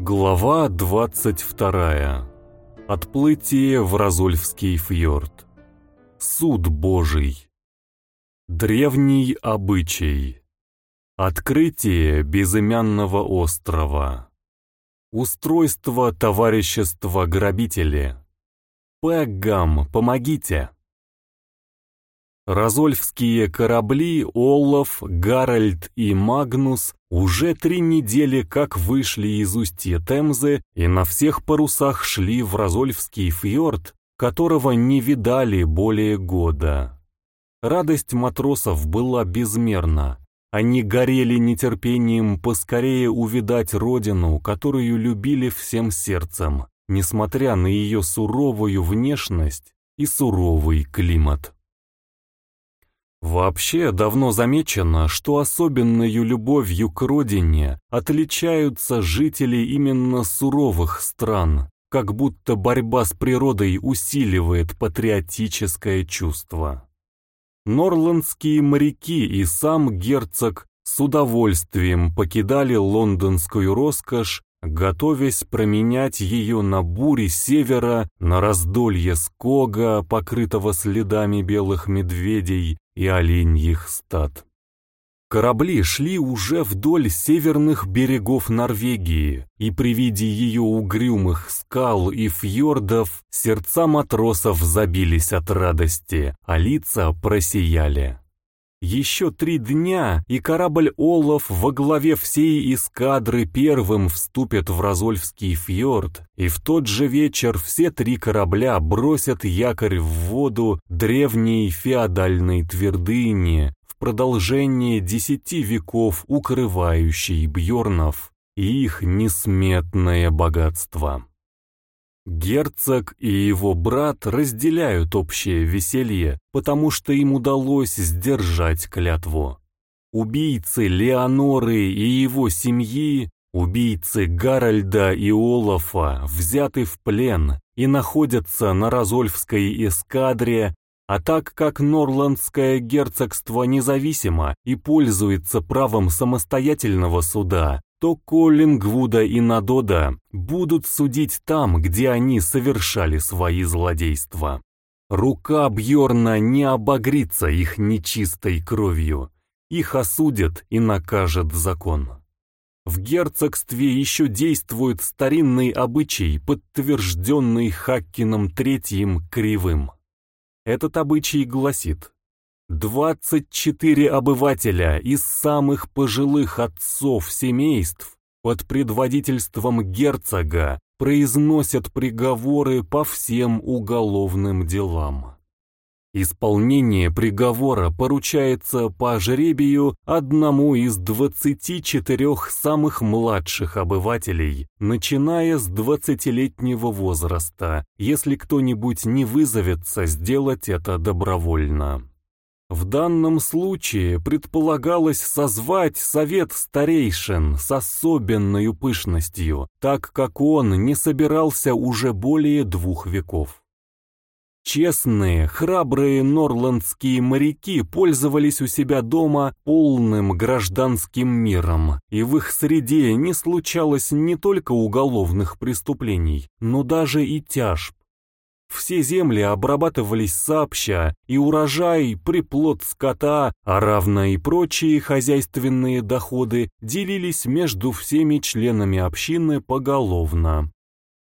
Глава 22. Отплытие в Разольфский фьорд. Суд Божий. Древний обычай. Открытие безымянного острова. Устройство товарищества грабители. Пэггам, помогите! Разольфские корабли Олаф, Гарольд и Магнус уже три недели как вышли из устья Темзы и на всех парусах шли в Разольфский фьорд, которого не видали более года. Радость матросов была безмерна. Они горели нетерпением поскорее увидать родину, которую любили всем сердцем, несмотря на ее суровую внешность и суровый климат. Вообще давно замечено, что особенную любовью к родине отличаются жители именно суровых стран, как будто борьба с природой усиливает патриотическое чувство. Норландские моряки и сам герцог с удовольствием покидали лондонскую роскошь, готовясь променять ее на бури севера, на раздолье скога, покрытого следами белых медведей, и оленьих стад. Корабли шли уже вдоль северных берегов Норвегии, и при виде ее угрюмых скал и фьордов сердца матросов забились от радости, а лица просияли. Еще три дня, и корабль Олаф во главе всей эскадры первым вступит в Розольфский фьорд, и в тот же вечер все три корабля бросят якорь в воду древней феодальной твердыни в продолжение десяти веков укрывающей Бьорнов и их несметное богатство. Герцог и его брат разделяют общее веселье, потому что им удалось сдержать клятву. Убийцы Леоноры и его семьи, убийцы Гарольда и Олафа взяты в плен и находятся на Розольфской эскадре, а так как Норландское герцогство независимо и пользуется правом самостоятельного суда, то Коллингвуда и Надода будут судить там, где они совершали свои злодейства. Рука Бьорна не обогрится их нечистой кровью. Их осудят и накажет закон. В герцогстве еще действует старинный обычай, подтвержденный Хаккином Третьим Кривым. Этот обычай гласит, 24 обывателя из самых пожилых отцов семейств под предводительством герцога произносят приговоры по всем уголовным делам. Исполнение приговора поручается по жребию одному из 24 самых младших обывателей, начиная с 20-летнего возраста, если кто-нибудь не вызовется сделать это добровольно. В данном случае предполагалось созвать совет старейшин с особенной пышностью, так как он не собирался уже более двух веков. Честные, храбрые норландские моряки пользовались у себя дома полным гражданским миром, и в их среде не случалось не только уголовных преступлений, но даже и тяжб. Все земли обрабатывались сообща, и урожай, приплод скота, а равно и прочие хозяйственные доходы делились между всеми членами общины поголовно.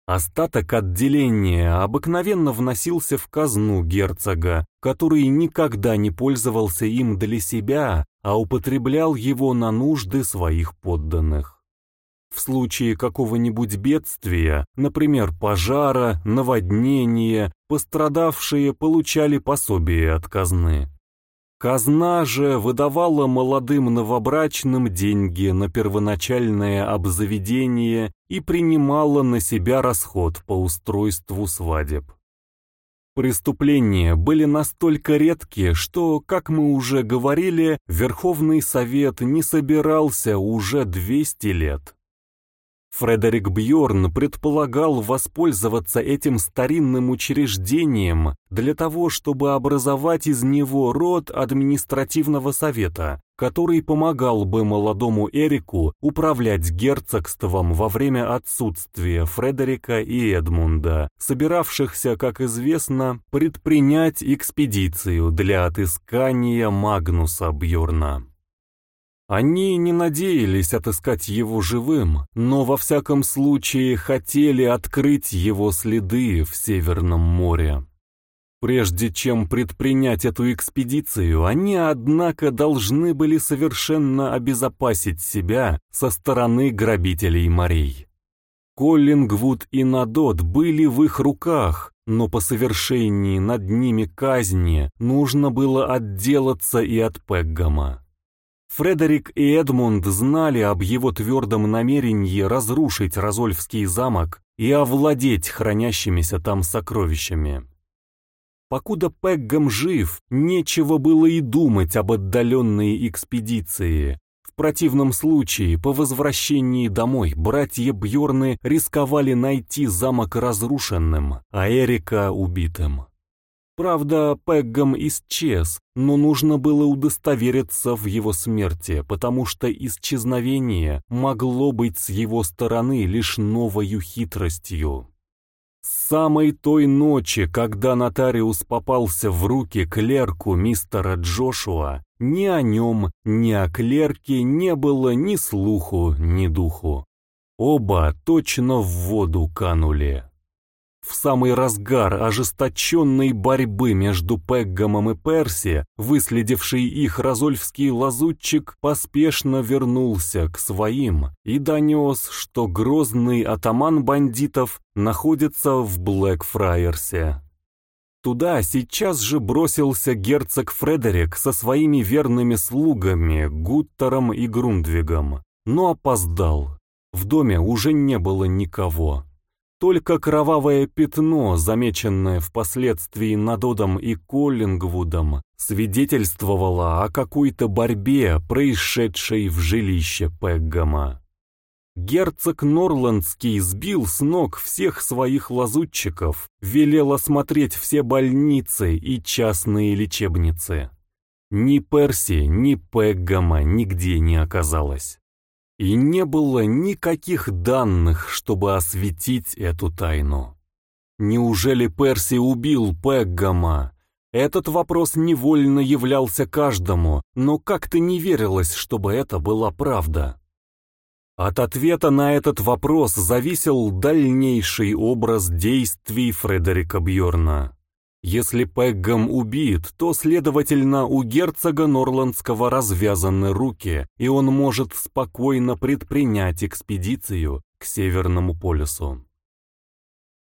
Остаток отделения обыкновенно вносился в казну герцога, который никогда не пользовался им для себя, а употреблял его на нужды своих подданных. В случае какого-нибудь бедствия, например, пожара, наводнения, пострадавшие получали пособие от казны. Казна же выдавала молодым новобрачным деньги на первоначальное обзаведение и принимала на себя расход по устройству свадеб. Преступления были настолько редки, что, как мы уже говорили, Верховный Совет не собирался уже 200 лет. Фредерик Бьорн предполагал воспользоваться этим старинным учреждением для того, чтобы образовать из него род административного совета, который помогал бы молодому Эрику управлять герцогством во время отсутствия Фредерика и Эдмунда, собиравшихся, как известно, предпринять экспедицию для отыскания Магнуса Бьорна. Они не надеялись отыскать его живым, но во всяком случае хотели открыть его следы в Северном море. Прежде чем предпринять эту экспедицию, они, однако, должны были совершенно обезопасить себя со стороны грабителей морей. Коллингвуд и Надот были в их руках, но по совершении над ними казни нужно было отделаться и от Пеггама. Фредерик и Эдмунд знали об его твердом намерении разрушить Розольфский замок и овладеть хранящимися там сокровищами. Покуда Пеггам жив, нечего было и думать об отдаленной экспедиции. В противном случае, по возвращении домой, братья Бьорны рисковали найти замок разрушенным, а Эрика убитым. Правда, Пеггам исчез, но нужно было удостовериться в его смерти, потому что исчезновение могло быть с его стороны лишь новою хитростью. С самой той ночи, когда нотариус попался в руки клерку мистера Джошуа, ни о нем, ни о клерке не было ни слуху, ни духу. Оба точно в воду канули. В самый разгар ожесточенной борьбы между Пеггомом и Перси, выследивший их розольфский лазутчик поспешно вернулся к своим и донес, что грозный атаман бандитов находится в Блэкфрайерсе. Туда сейчас же бросился герцог Фредерик со своими верными слугами Гуттером и Грундвигом, но опоздал. В доме уже не было никого. Только кровавое пятно, замеченное впоследствии Надодом и Коллингвудом, свидетельствовало о какой-то борьбе, происшедшей в жилище Пеггама. Герцог Норландский сбил с ног всех своих лазутчиков, велел осмотреть все больницы и частные лечебницы. Ни Перси, ни Пеггама нигде не оказалось. И не было никаких данных, чтобы осветить эту тайну. Неужели Перси убил Пеггама? Этот вопрос невольно являлся каждому, но как-то не верилось, чтобы это была правда. От ответа на этот вопрос зависел дальнейший образ действий Фредерика Бьорна. Если Пеггам убит, то, следовательно, у герцога Норландского развязаны руки, и он может спокойно предпринять экспедицию к Северному полюсу.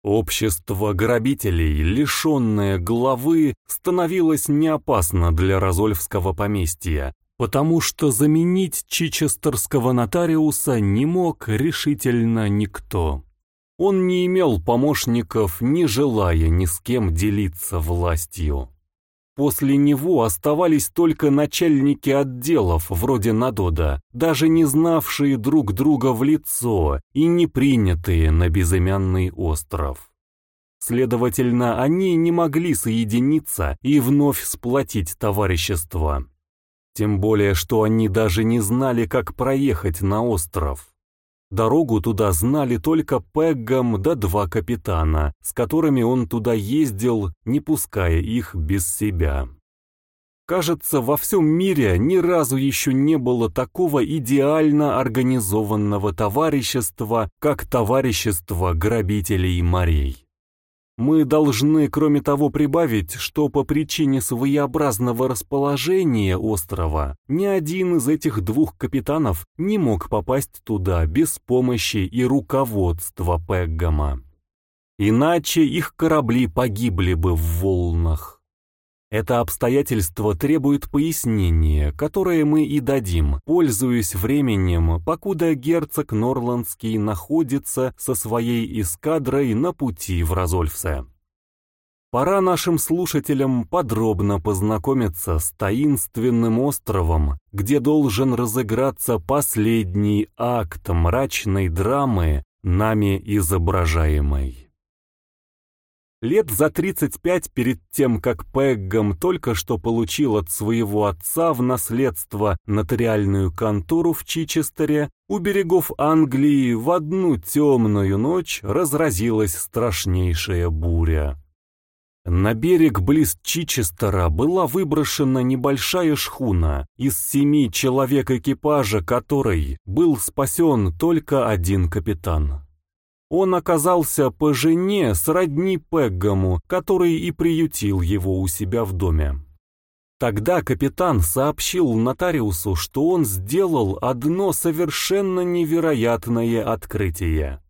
Общество грабителей, лишенное главы, становилось неопасно для Розольфского поместья, потому что заменить чичестерского нотариуса не мог решительно никто. Он не имел помощников, не желая ни с кем делиться властью. После него оставались только начальники отделов, вроде Надода, даже не знавшие друг друга в лицо и не принятые на безымянный остров. Следовательно, они не могли соединиться и вновь сплотить товарищество. Тем более, что они даже не знали, как проехать на остров. Дорогу туда знали только Пеггам да два капитана, с которыми он туда ездил, не пуская их без себя. Кажется, во всем мире ни разу еще не было такого идеально организованного товарищества, как товарищество грабителей морей. Мы должны, кроме того, прибавить, что по причине своеобразного расположения острова ни один из этих двух капитанов не мог попасть туда без помощи и руководства Пеггама. Иначе их корабли погибли бы в волнах. Это обстоятельство требует пояснения, которое мы и дадим, пользуясь временем, покуда герцог Норландский находится со своей эскадрой на пути в Розольфсе. Пора нашим слушателям подробно познакомиться с таинственным островом, где должен разыграться последний акт мрачной драмы, нами изображаемой. Лет за 35 перед тем, как Пеггам только что получил от своего отца в наследство нотариальную контору в Чичестере, у берегов Англии в одну темную ночь разразилась страшнейшая буря. На берег близ Чичестера была выброшена небольшая шхуна, из семи человек экипажа которой был спасен только один капитан. Он оказался по жене сродни Пеггаму, который и приютил его у себя в доме. Тогда капитан сообщил нотариусу, что он сделал одно совершенно невероятное открытие.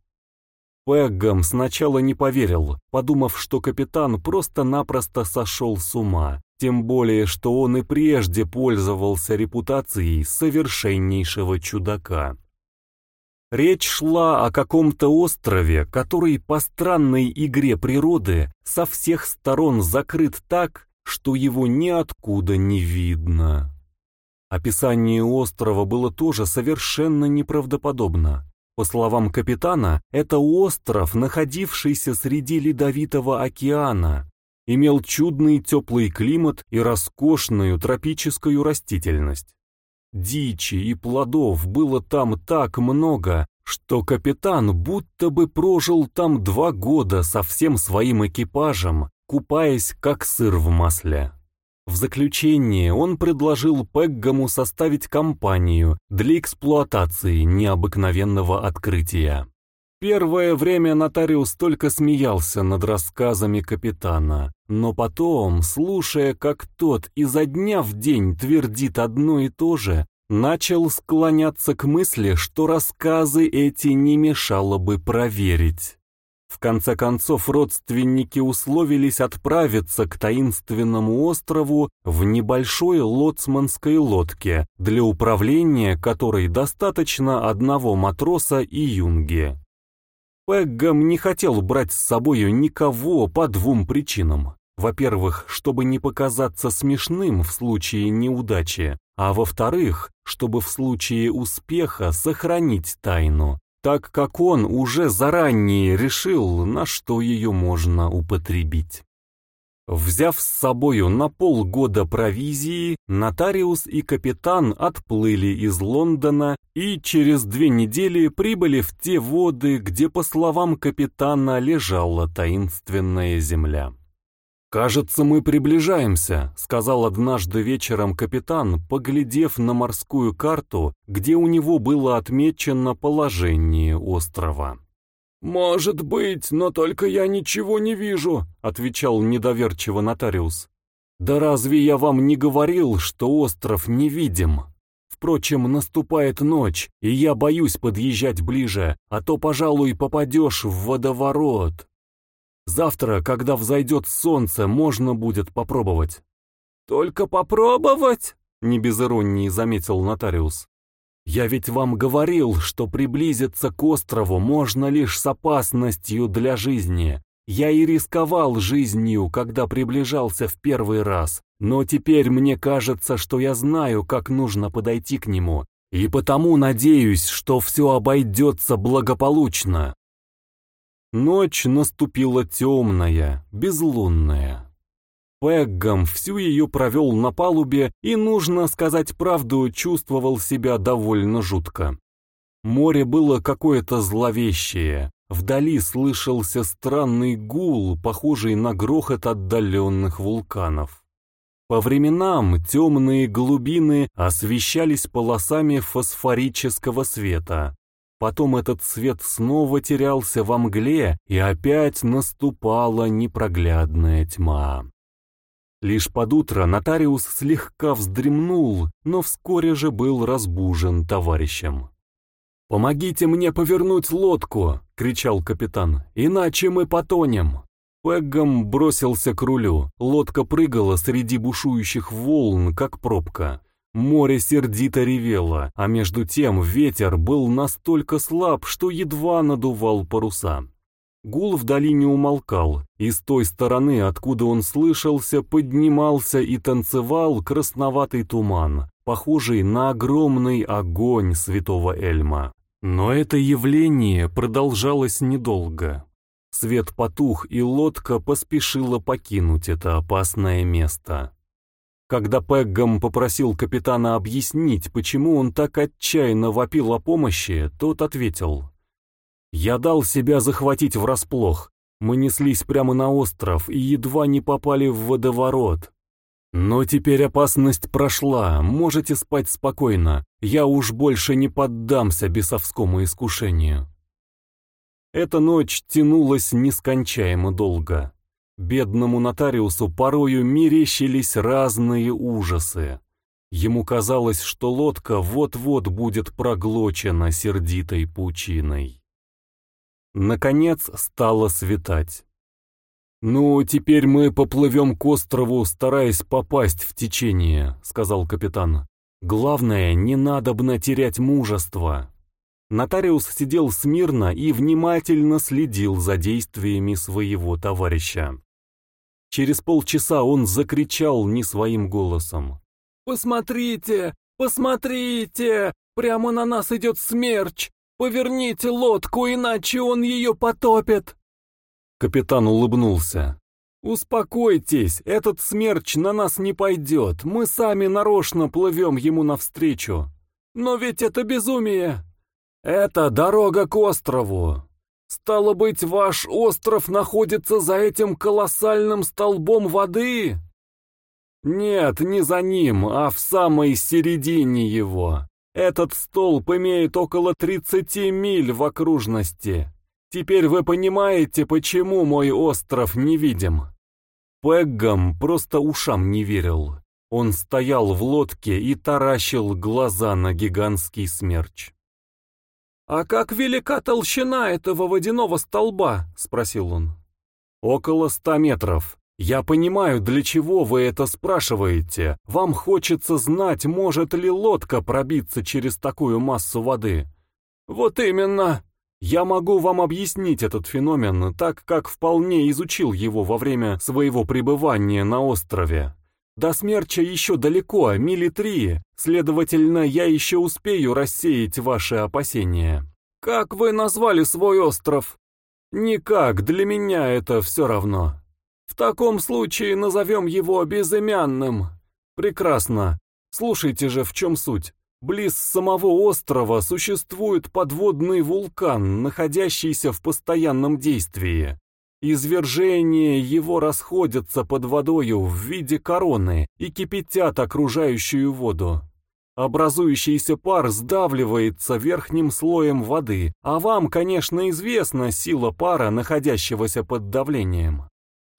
Пеггам сначала не поверил, подумав, что капитан просто-напросто сошел с ума, тем более, что он и прежде пользовался репутацией совершеннейшего чудака. Речь шла о каком-то острове, который по странной игре природы со всех сторон закрыт так, что его ниоткуда не видно. Описание острова было тоже совершенно неправдоподобно. По словам капитана, это остров, находившийся среди ледовитого океана, имел чудный теплый климат и роскошную тропическую растительность. Дичи и плодов было там так много, что капитан будто бы прожил там два года со всем своим экипажем, купаясь как сыр в масле. В заключение он предложил Пеггаму составить компанию для эксплуатации необыкновенного открытия. Первое время нотариус только смеялся над рассказами капитана, но потом, слушая, как тот изо дня в день твердит одно и то же, начал склоняться к мысли, что рассказы эти не мешало бы проверить. В конце концов, родственники условились отправиться к таинственному острову в небольшой лоцманской лодке, для управления которой достаточно одного матроса и юнги. Пеггам не хотел брать с собою никого по двум причинам. Во-первых, чтобы не показаться смешным в случае неудачи, а во-вторых, чтобы в случае успеха сохранить тайну, так как он уже заранее решил, на что ее можно употребить. Взяв с собою на полгода провизии, нотариус и капитан отплыли из Лондона и через две недели прибыли в те воды, где, по словам капитана, лежала таинственная земля. «Кажется, мы приближаемся», — сказал однажды вечером капитан, поглядев на морскую карту, где у него было отмечено положение острова. «Может быть, но только я ничего не вижу», — отвечал недоверчиво нотариус. «Да разве я вам не говорил, что остров невидим? Впрочем, наступает ночь, и я боюсь подъезжать ближе, а то, пожалуй, попадешь в водоворот». Завтра, когда взойдет солнце, можно будет попробовать». «Только попробовать?» — не без иронии заметил нотариус. «Я ведь вам говорил, что приблизиться к острову можно лишь с опасностью для жизни. Я и рисковал жизнью, когда приближался в первый раз, но теперь мне кажется, что я знаю, как нужно подойти к нему, и потому надеюсь, что все обойдется благополучно». Ночь наступила темная, безлунная. Пеггам всю ее провел на палубе и, нужно сказать правду, чувствовал себя довольно жутко. Море было какое-то зловещее, вдали слышался странный гул, похожий на грохот отдаленных вулканов. По временам темные глубины освещались полосами фосфорического света, Потом этот свет снова терялся во мгле, и опять наступала непроглядная тьма. Лишь под утро нотариус слегка вздремнул, но вскоре же был разбужен товарищем. «Помогите мне повернуть лодку!» — кричал капитан. «Иначе мы потонем!» Пеггам бросился к рулю. Лодка прыгала среди бушующих волн, как пробка. Море сердито ревело, а между тем ветер был настолько слаб, что едва надувал паруса. Гул вдали не умолкал, и с той стороны, откуда он слышался, поднимался и танцевал красноватый туман, похожий на огромный огонь святого Эльма. Но это явление продолжалось недолго. Свет потух, и лодка поспешила покинуть это опасное место. Когда Пеггам попросил капитана объяснить, почему он так отчаянно вопил о помощи, тот ответил. «Я дал себя захватить врасплох. Мы неслись прямо на остров и едва не попали в водоворот. Но теперь опасность прошла, можете спать спокойно. Я уж больше не поддамся бесовскому искушению». Эта ночь тянулась нескончаемо долго. Бедному нотариусу порою мерещились разные ужасы. Ему казалось, что лодка вот-вот будет проглочена сердитой пучиной. Наконец стало светать. «Ну, теперь мы поплывем к острову, стараясь попасть в течение», — сказал капитан. «Главное, не надобно терять мужество». Нотариус сидел смирно и внимательно следил за действиями своего товарища. Через полчаса он закричал не своим голосом. «Посмотрите! Посмотрите! Прямо на нас идет смерч! Поверните лодку, иначе он ее потопит!» Капитан улыбнулся. «Успокойтесь, этот смерч на нас не пойдет, мы сами нарочно плывем ему навстречу. Но ведь это безумие! Это дорога к острову, Стало быть, ваш остров находится за этим колоссальным столбом воды? Нет, не за ним, а в самой середине его. Этот столб имеет около 30 миль в окружности. Теперь вы понимаете, почему мой остров невидим. Пеггам просто ушам не верил. Он стоял в лодке и таращил глаза на гигантский смерч. «А как велика толщина этого водяного столба?» — спросил он. «Около ста метров. Я понимаю, для чего вы это спрашиваете. Вам хочется знать, может ли лодка пробиться через такую массу воды». «Вот именно!» Я могу вам объяснить этот феномен, так как вполне изучил его во время своего пребывания на острове. До смерча еще далеко, мили три, следовательно, я еще успею рассеять ваши опасения. Как вы назвали свой остров? Никак, для меня это все равно. В таком случае назовем его безымянным. Прекрасно. Слушайте же, в чем суть. Близ самого острова существует подводный вулкан, находящийся в постоянном действии. Извержения его расходятся под водою в виде короны и кипятят окружающую воду. Образующийся пар сдавливается верхним слоем воды, а вам, конечно, известна сила пара, находящегося под давлением.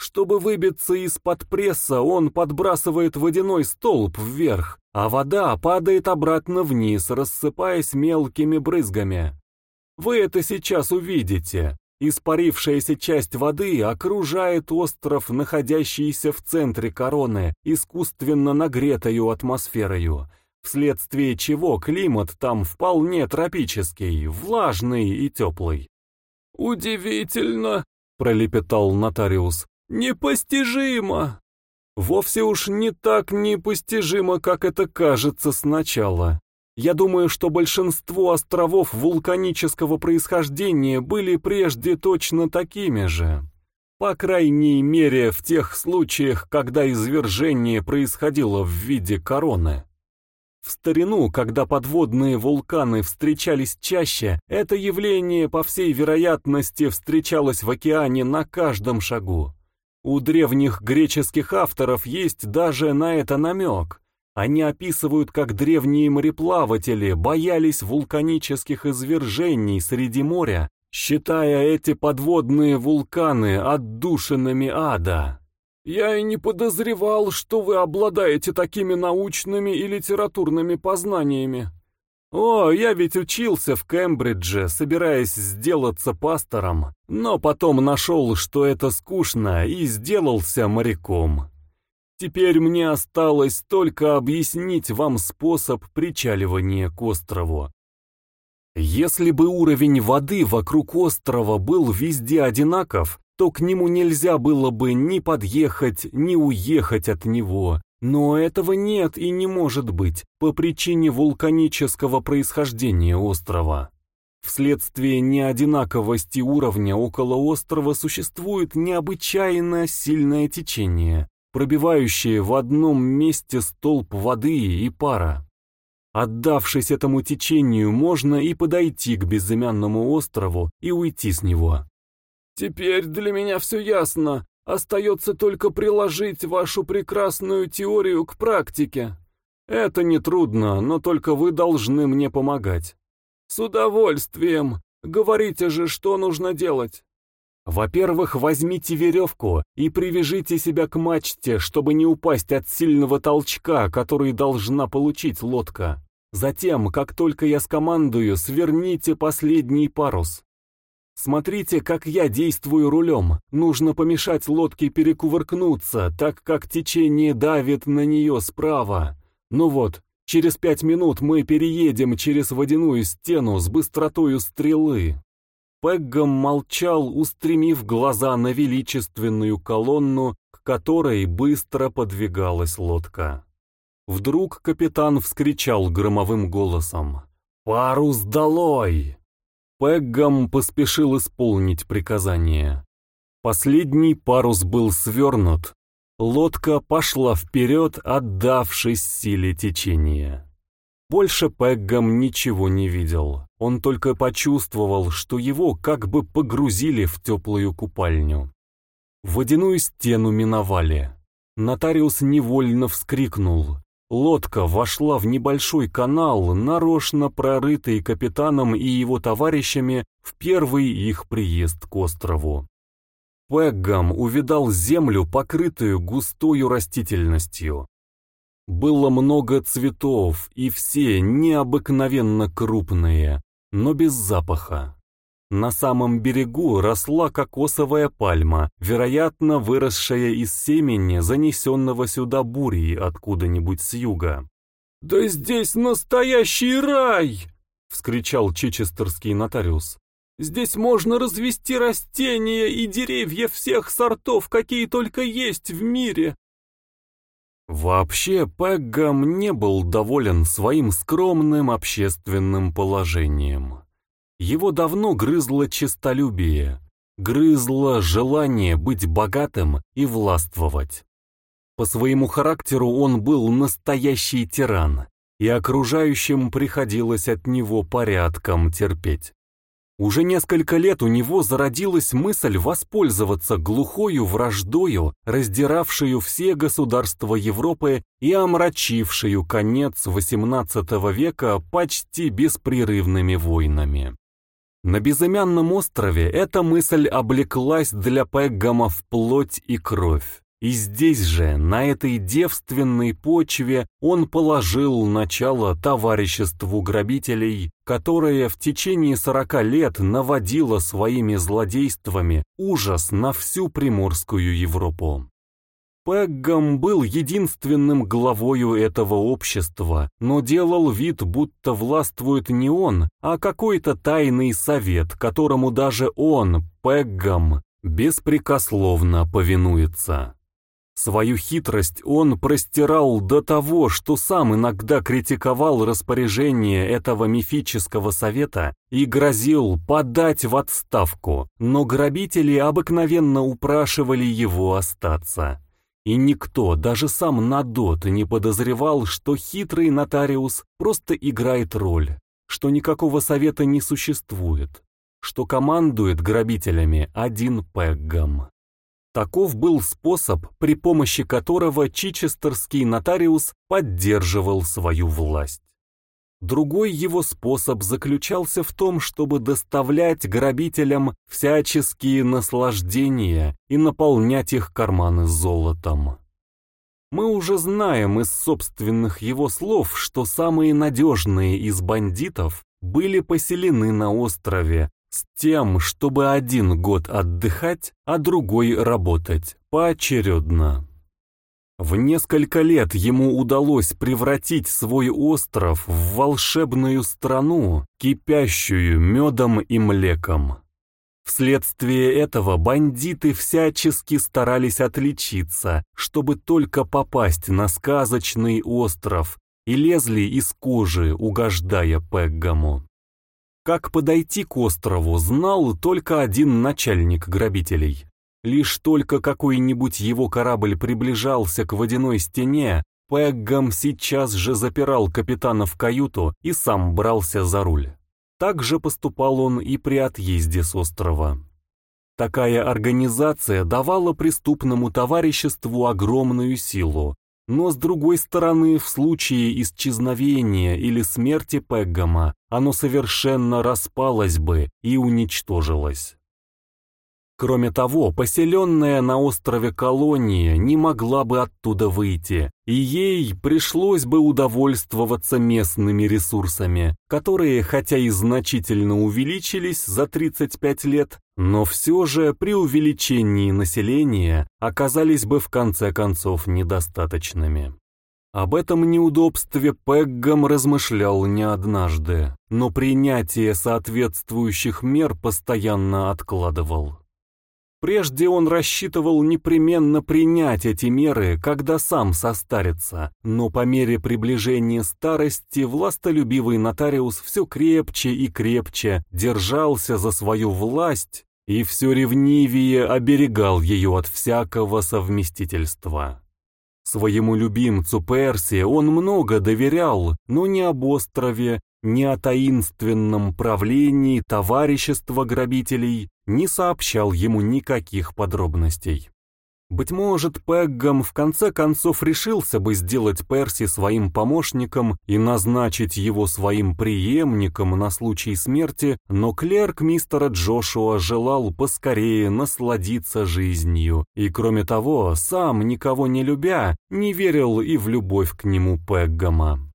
Чтобы выбиться из-под пресса, он подбрасывает водяной столб вверх, а вода падает обратно вниз, рассыпаясь мелкими брызгами. Вы это сейчас увидите. Испарившаяся часть воды окружает остров, находящийся в центре короны, искусственно нагретою атмосферою, вследствие чего климат там вполне тропический, влажный и теплый. «Удивительно!» — пролепетал нотариус. «Непостижимо!» «Вовсе уж не так непостижимо, как это кажется сначала. Я думаю, что большинство островов вулканического происхождения были прежде точно такими же. По крайней мере, в тех случаях, когда извержение происходило в виде короны. В старину, когда подводные вулканы встречались чаще, это явление, по всей вероятности, встречалось в океане на каждом шагу. У древних греческих авторов есть даже на это намек. Они описывают, как древние мореплаватели боялись вулканических извержений среди моря, считая эти подводные вулканы отдушинами ада. «Я и не подозревал, что вы обладаете такими научными и литературными познаниями», «О, я ведь учился в Кембридже, собираясь сделаться пастором, но потом нашел, что это скучно, и сделался моряком. Теперь мне осталось только объяснить вам способ причаливания к острову. Если бы уровень воды вокруг острова был везде одинаков, то к нему нельзя было бы ни подъехать, ни уехать от него. Но этого нет и не может быть по причине вулканического происхождения острова. Вследствие неодинаковости уровня около острова существует необычайно сильное течение, пробивающее в одном месте столб воды и пара. Отдавшись этому течению, можно и подойти к безымянному острову и уйти с него. «Теперь для меня все ясно. Остается только приложить вашу прекрасную теорию к практике. Это нетрудно, но только вы должны мне помогать». «С удовольствием. Говорите же, что нужно делать». Во-первых, возьмите веревку и привяжите себя к мачте, чтобы не упасть от сильного толчка, который должна получить лодка. Затем, как только я скомандую, сверните последний парус. Смотрите, как я действую рулем. Нужно помешать лодке перекувыркнуться, так как течение давит на нее справа. Ну вот, Через пять минут мы переедем через водяную стену с быстротою стрелы. Пеггам молчал, устремив глаза на величественную колонну, к которой быстро подвигалась лодка. Вдруг капитан вскричал громовым голосом «Парус долой!» Пеггам поспешил исполнить приказание. Последний парус был свернут, Лодка пошла вперед, отдавшись силе течения. Больше Пеггам ничего не видел. Он только почувствовал, что его как бы погрузили в теплую купальню. Водяную стену миновали. Нотариус невольно вскрикнул. Лодка вошла в небольшой канал, нарочно прорытый капитаном и его товарищами в первый их приезд к острову. Пеггам увидал землю, покрытую густою растительностью. Было много цветов, и все необыкновенно крупные, но без запаха. На самом берегу росла кокосовая пальма, вероятно, выросшая из семени, занесенного сюда бурей откуда-нибудь с юга. «Да здесь настоящий рай!» — вскричал чечестерский нотариус. Здесь можно развести растения и деревья всех сортов, какие только есть в мире. Вообще, Пеггам не был доволен своим скромным общественным положением. Его давно грызло честолюбие, грызло желание быть богатым и властвовать. По своему характеру он был настоящий тиран, и окружающим приходилось от него порядком терпеть. Уже несколько лет у него зародилась мысль воспользоваться глухою враждою, раздиравшую все государства Европы и омрачившую конец XVIII века почти беспрерывными войнами. На безымянном острове эта мысль облеклась для Пеггама в плоть и кровь. И здесь же, на этой девственной почве, он положил начало товариществу грабителей, которое в течение сорока лет наводило своими злодействами ужас на всю Приморскую Европу. Пеггам был единственным главою этого общества, но делал вид, будто властвует не он, а какой-то тайный совет, которому даже он, Пеггам, беспрекословно повинуется. Свою хитрость он простирал до того, что сам иногда критиковал распоряжение этого мифического совета и грозил подать в отставку, но грабители обыкновенно упрашивали его остаться. И никто, даже сам Надот, не подозревал, что хитрый нотариус просто играет роль, что никакого совета не существует, что командует грабителями один Пеггам. Таков был способ, при помощи которого чичестерский нотариус поддерживал свою власть. Другой его способ заключался в том, чтобы доставлять грабителям всяческие наслаждения и наполнять их карманы золотом. Мы уже знаем из собственных его слов, что самые надежные из бандитов были поселены на острове, с тем, чтобы один год отдыхать, а другой работать, поочередно. В несколько лет ему удалось превратить свой остров в волшебную страну, кипящую медом и млеком. Вследствие этого бандиты всячески старались отличиться, чтобы только попасть на сказочный остров, и лезли из кожи, угождая Пеггаму. Как подойти к острову, знал только один начальник грабителей. Лишь только какой-нибудь его корабль приближался к водяной стене, Пеггам сейчас же запирал капитана в каюту и сам брался за руль. Так же поступал он и при отъезде с острова. Такая организация давала преступному товариществу огромную силу, но с другой стороны, в случае исчезновения или смерти Пеггама, оно совершенно распалось бы и уничтожилось. Кроме того, поселенная на острове колония не могла бы оттуда выйти, и ей пришлось бы удовольствоваться местными ресурсами, которые, хотя и значительно увеличились за 35 лет, но все же при увеличении населения оказались бы в конце концов недостаточными. Об этом неудобстве Пеггам размышлял не однажды, но принятие соответствующих мер постоянно откладывал. Прежде он рассчитывал непременно принять эти меры, когда сам состарится, но по мере приближения старости властолюбивый нотариус все крепче и крепче держался за свою власть и все ревнивее оберегал ее от всякого совместительства. Своему любимцу Перси он много доверял, но не об острове, ни о таинственном правлении товарищества грабителей не сообщал ему никаких подробностей. Быть может, Пеггам в конце концов решился бы сделать Перси своим помощником и назначить его своим преемником на случай смерти, но клерк мистера Джошуа желал поскорее насладиться жизнью, и кроме того, сам, никого не любя, не верил и в любовь к нему Пеггама.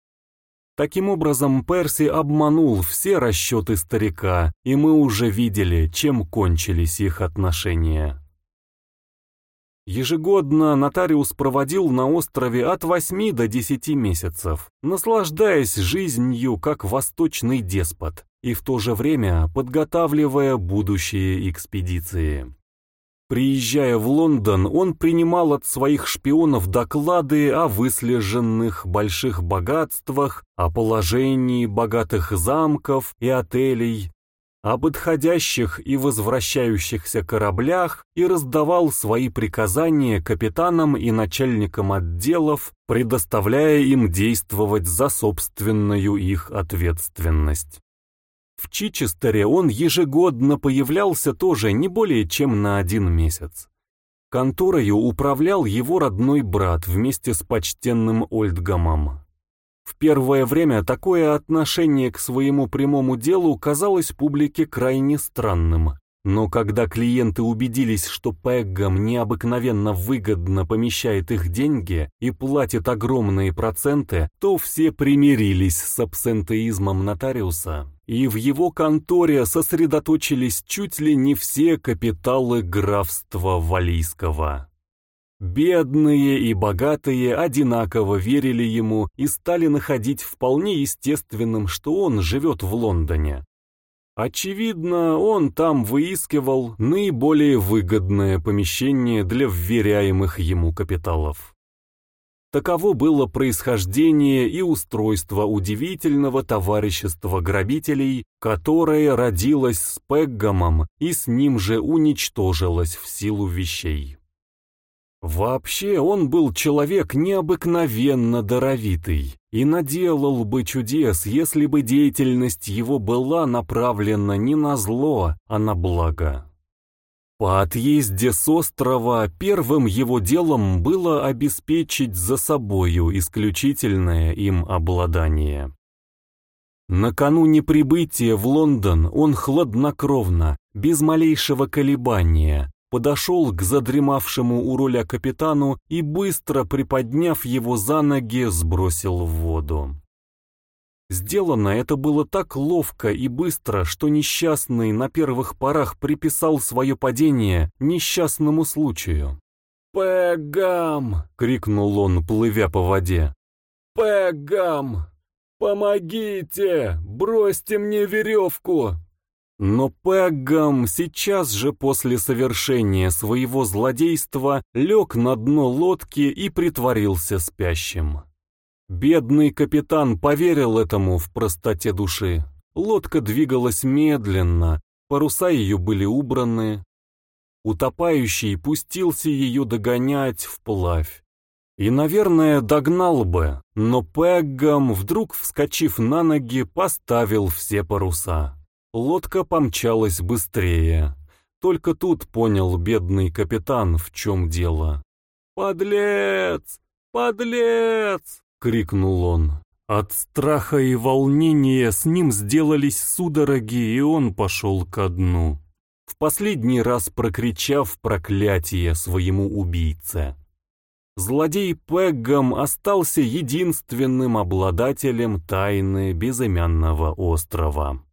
Таким образом, Перси обманул все расчеты старика, и мы уже видели, чем кончились их отношения. Ежегодно нотариус проводил на острове от 8 до 10 месяцев, наслаждаясь жизнью как восточный деспот и в то же время подготавливая будущие экспедиции. Приезжая в Лондон, он принимал от своих шпионов доклады о выслеженных больших богатствах, о положении богатых замков и отелей, об отходящих и возвращающихся кораблях и раздавал свои приказания капитанам и начальникам отделов, предоставляя им действовать за собственную их ответственность. В Чичестере он ежегодно появлялся тоже не более чем на один месяц. Конторою управлял его родной брат вместе с почтенным Ольдгамом. В первое время такое отношение к своему прямому делу казалось публике крайне странным. Но когда клиенты убедились, что Пеггам необыкновенно выгодно помещает их деньги и платит огромные проценты, то все примирились с абсентеизмом нотариуса, и в его конторе сосредоточились чуть ли не все капиталы графства Валийского. Бедные и богатые одинаково верили ему и стали находить вполне естественным, что он живет в Лондоне. Очевидно, он там выискивал наиболее выгодное помещение для вверяемых ему капиталов. Таково было происхождение и устройство удивительного товарищества грабителей, которое родилось с Пеггамом и с ним же уничтожилось в силу вещей. Вообще он был человек необыкновенно даровитый и наделал бы чудес, если бы деятельность его была направлена не на зло, а на благо. По отъезде с острова первым его делом было обеспечить за собою исключительное им обладание. Накануне прибытия в Лондон он хладнокровно, без малейшего колебания, подошел к задремавшему у руля капитану и, быстро приподняв его за ноги, сбросил в воду. Сделано это было так ловко и быстро, что несчастный на первых порах приписал свое падение несчастному случаю. «Пэгам!» — крикнул он, плывя по воде. «Пэгам! Помогите! Бросьте мне веревку!» Но Пэггам сейчас же после совершения своего злодейства лег на дно лодки и притворился спящим. Бедный капитан поверил этому в простоте души. Лодка двигалась медленно, паруса ее были убраны. Утопающий пустился ее догонять вплавь. И, наверное, догнал бы, но Пэггам, вдруг вскочив на ноги, поставил все паруса. Лодка помчалась быстрее. Только тут понял бедный капитан, в чем дело. «Подлец! Подлец!» — крикнул он. От страха и волнения с ним сделались судороги, и он пошел ко дну, в последний раз прокричав проклятие своему убийце. Злодей Пеггам остался единственным обладателем тайны безымянного острова.